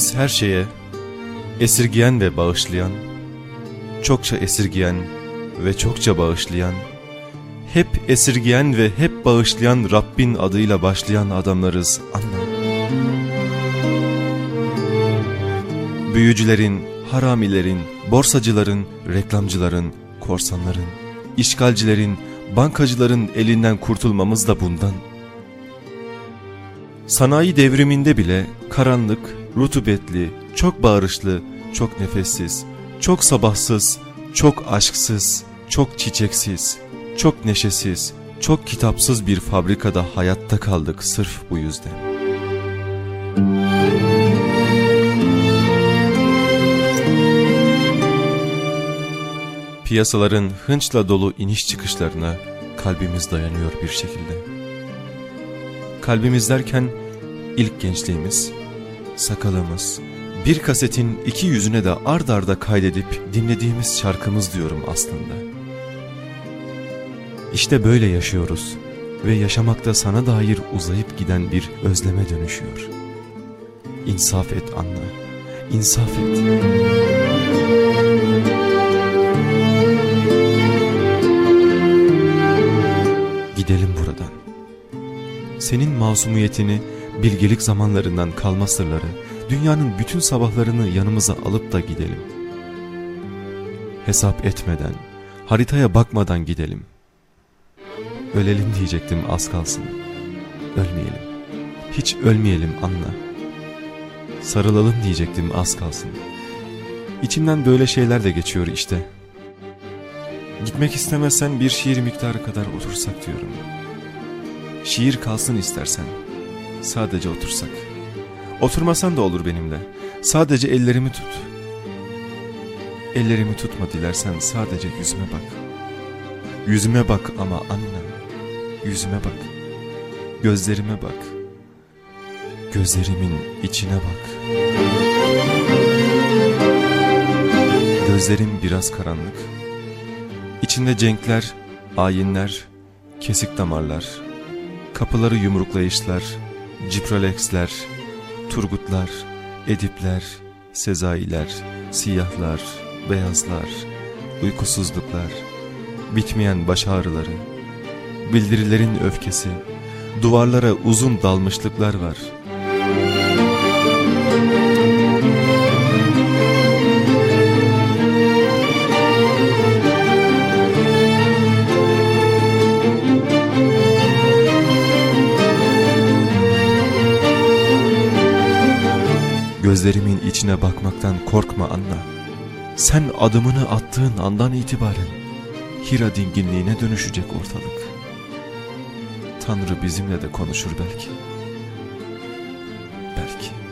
Şüphesiz her şeye esirgiyen ve bağışlayan, çokça esirgiyen ve çokça bağışlayan, hep esirgiyen ve hep bağışlayan Rabbin adıyla başlayan adamlarız anla. Büyücülerin, haramilerin, borsacıların, reklamcıların, korsanların, işgalcilerin, bankacıların elinden kurtulmamız da bundan. Sanayi devriminde bile karanlık, rutubetli, çok bağırışlı, çok nefessiz, çok sabahsız, çok aşksız, çok çiçeksiz, çok neşesiz, çok kitapsız bir fabrikada hayatta kaldık sırf bu yüzden. Piyasaların hınçla dolu iniş çıkışlarına kalbimiz dayanıyor bir şekilde. Kalbimiz derken ilk gençliğimiz, sakalımız, bir kasetin iki yüzüne de ard arda kaydedip dinlediğimiz şarkımız diyorum aslında. İşte böyle yaşıyoruz ve yaşamakta sana dair uzayıp giden bir özleme dönüşüyor. İnsaf et Anna, insaf et. Gidelim buradan. Senin masumiyetini, bilgelik zamanlarından kalma sırları, dünyanın bütün sabahlarını yanımıza alıp da gidelim. Hesap etmeden, haritaya bakmadan gidelim. Ölelim diyecektim az kalsın. Ölmeyelim. Hiç ölmeyelim Anna. Sarılalım diyecektim az kalsın. İçimden böyle şeyler de geçiyor işte. Gitmek istemezsen bir şiir miktarı kadar otursak diyorum. Şiir kalsın istersen. Sadece otursak. Oturmasan da olur benimle. Sadece ellerimi tut. Ellerimi tutma dilersen sadece yüzüme bak. Yüzüme bak ama anne. Yüzüme bak. Gözlerime bak. Gözlerimin içine bak. Gözlerim biraz karanlık. İçinde cenkler, ayinler, kesik damarlar, kapıları yumruklayışlar, ciprolexler, turgutlar, edipler, sezailer, siyahlar, beyazlar, uykusuzluklar, bitmeyen baş ağrıları, bildirilerin öfkesi, duvarlara uzun dalmışlıklar var. Gözlerimin içine bakmaktan korkma Anna. Sen adımını attığın andan itibaren Hira dinginliğine dönüşecek ortalık. Tanrı bizimle de konuşur belki. Belki.